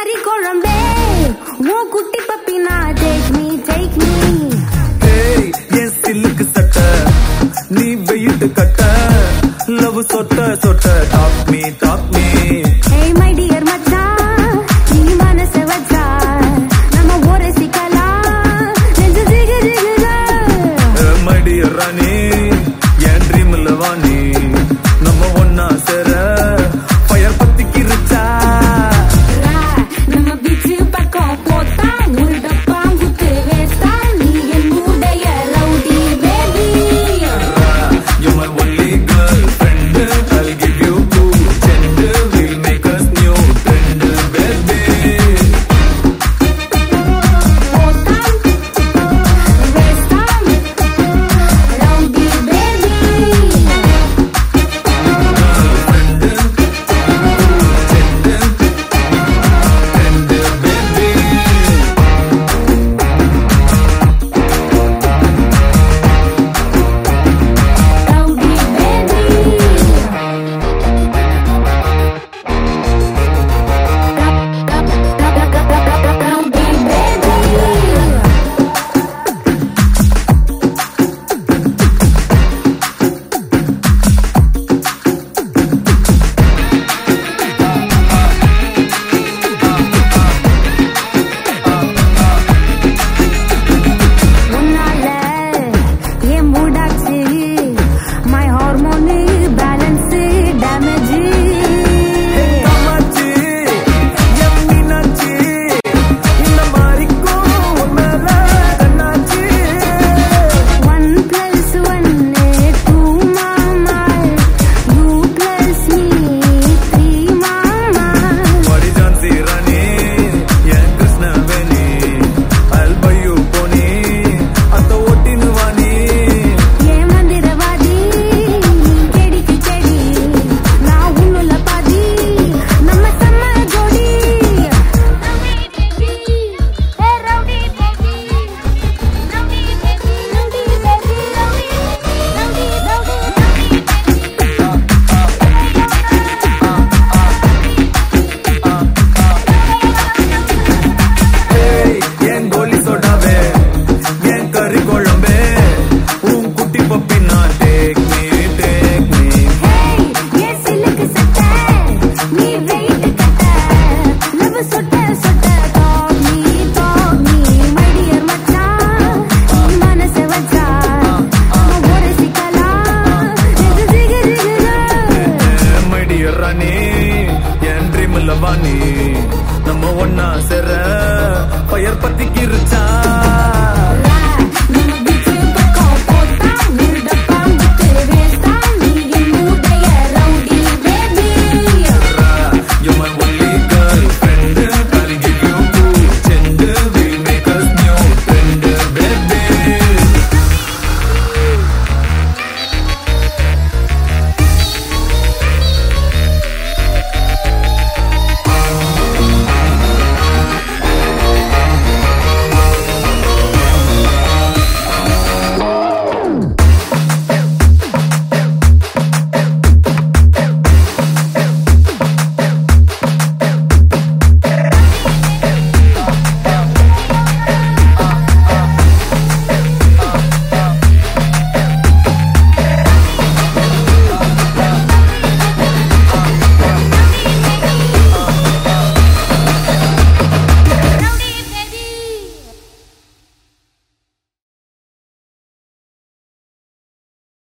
கறி குழம்பே உன் குட்டி பப்பினா டேக் மீ டேக் மீ ஏய் என் சில்லுக்கு சட்ட நீ வெயிட்டு கட்ட லவ் சொட்ட சொட்ட top me top me Neelavani நம்ம ஒன்னா சேர பெயர் பத்தி கிருச்சா